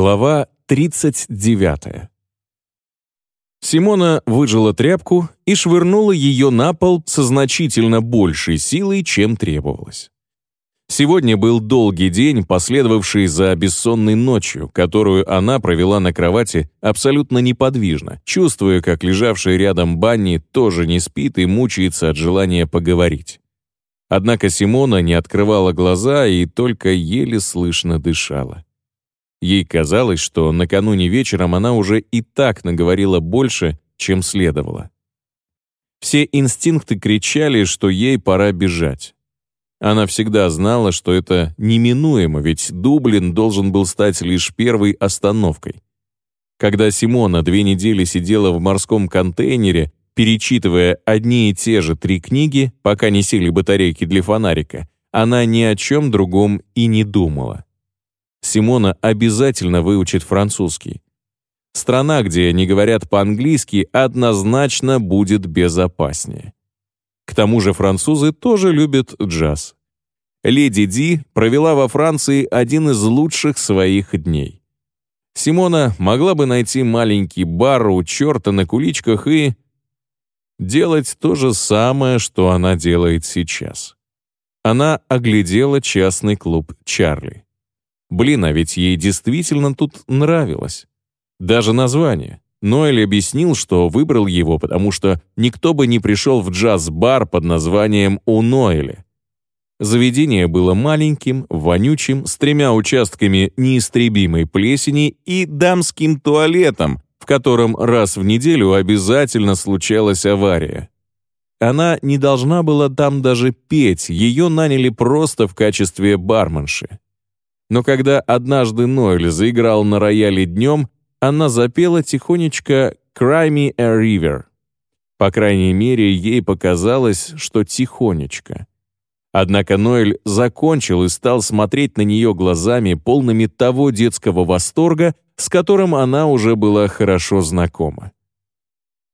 Глава 39. Симона выжила тряпку и швырнула ее на пол со значительно большей силой, чем требовалось. Сегодня был долгий день, последовавший за бессонной ночью, которую она провела на кровати абсолютно неподвижно, чувствуя, как лежавшая рядом Банни тоже не спит и мучается от желания поговорить. Однако Симона не открывала глаза и только еле слышно дышала. Ей казалось, что накануне вечером она уже и так наговорила больше, чем следовало. Все инстинкты кричали, что ей пора бежать. Она всегда знала, что это неминуемо, ведь Дублин должен был стать лишь первой остановкой. Когда Симона две недели сидела в морском контейнере, перечитывая одни и те же три книги, пока не сели батарейки для фонарика, она ни о чем другом и не думала. Симона обязательно выучит французский. Страна, где не говорят по-английски, однозначно будет безопаснее. К тому же французы тоже любят джаз. Леди Ди провела во Франции один из лучших своих дней. Симона могла бы найти маленький бар у черта на куличках и... делать то же самое, что она делает сейчас. Она оглядела частный клуб «Чарли». Блин, а ведь ей действительно тут нравилось. Даже название. Ноэль объяснил, что выбрал его, потому что никто бы не пришел в джаз-бар под названием «У Ноэля». Заведение было маленьким, вонючим, с тремя участками неистребимой плесени и дамским туалетом, в котором раз в неделю обязательно случалась авария. Она не должна была там даже петь, ее наняли просто в качестве барменши. Но когда однажды Нойль заиграл на рояле днем, она запела тихонечко «Cry me a river». По крайней мере, ей показалось, что тихонечко. Однако Ноэль закончил и стал смотреть на нее глазами, полными того детского восторга, с которым она уже была хорошо знакома.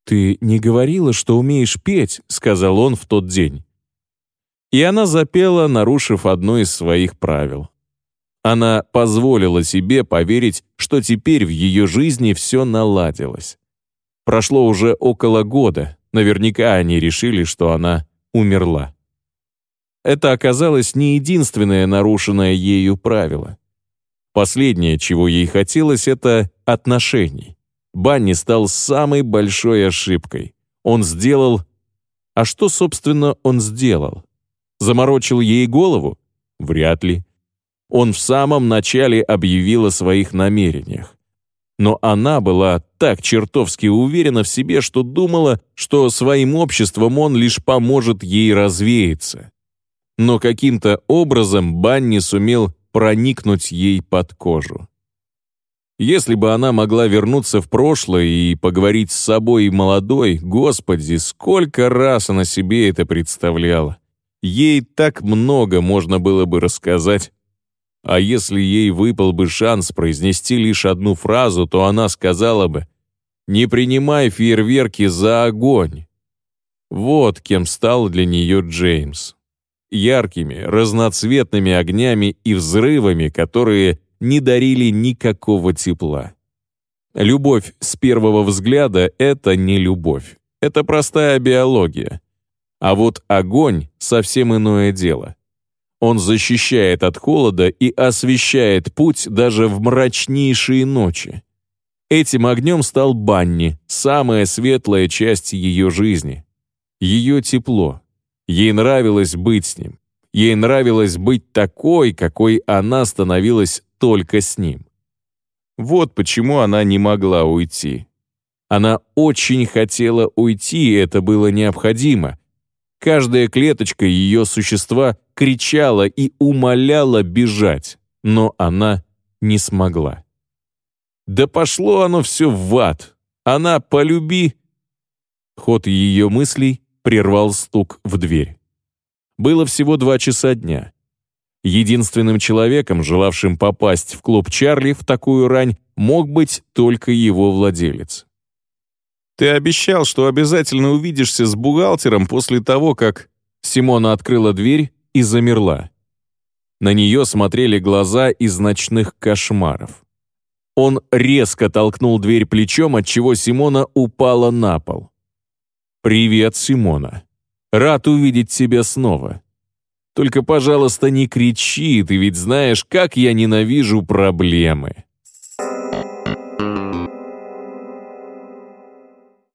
«Ты не говорила, что умеешь петь», — сказал он в тот день. И она запела, нарушив одно из своих правил. Она позволила себе поверить, что теперь в ее жизни все наладилось. Прошло уже около года, наверняка они решили, что она умерла. Это оказалось не единственное нарушенное ею правило. Последнее, чего ей хотелось, это отношений. Банни стал самой большой ошибкой. Он сделал... А что, собственно, он сделал? Заморочил ей голову? Вряд ли он в самом начале объявил о своих намерениях. Но она была так чертовски уверена в себе, что думала, что своим обществом он лишь поможет ей развеяться. Но каким-то образом Банни сумел проникнуть ей под кожу. Если бы она могла вернуться в прошлое и поговорить с собой молодой, господи, сколько раз она себе это представляла. Ей так много можно было бы рассказать а если ей выпал бы шанс произнести лишь одну фразу, то она сказала бы «Не принимай фейерверки за огонь». Вот кем стал для нее Джеймс. Яркими, разноцветными огнями и взрывами, которые не дарили никакого тепла. Любовь с первого взгляда — это не любовь. Это простая биология. А вот огонь — совсем иное дело. Он защищает от холода и освещает путь даже в мрачнейшие ночи. Этим огнем стал Банни, самая светлая часть ее жизни. Ее тепло. Ей нравилось быть с ним. Ей нравилось быть такой, какой она становилась только с ним. Вот почему она не могла уйти. Она очень хотела уйти, это было необходимо, Каждая клеточка ее существа кричала и умоляла бежать, но она не смогла. Да пошло оно все в ад. Она полюби... Ход ее мыслей прервал стук в дверь. Было всего два часа дня. Единственным человеком, желавшим попасть в клуб Чарли в такую рань, мог быть только его владелец. Ты обещал, что обязательно увидишься с бухгалтером после того, как...» Симона открыла дверь и замерла. На нее смотрели глаза из ночных кошмаров. Он резко толкнул дверь плечом, отчего Симона упала на пол. «Привет, Симона. Рад увидеть тебя снова. Только, пожалуйста, не кричи, ты ведь знаешь, как я ненавижу проблемы».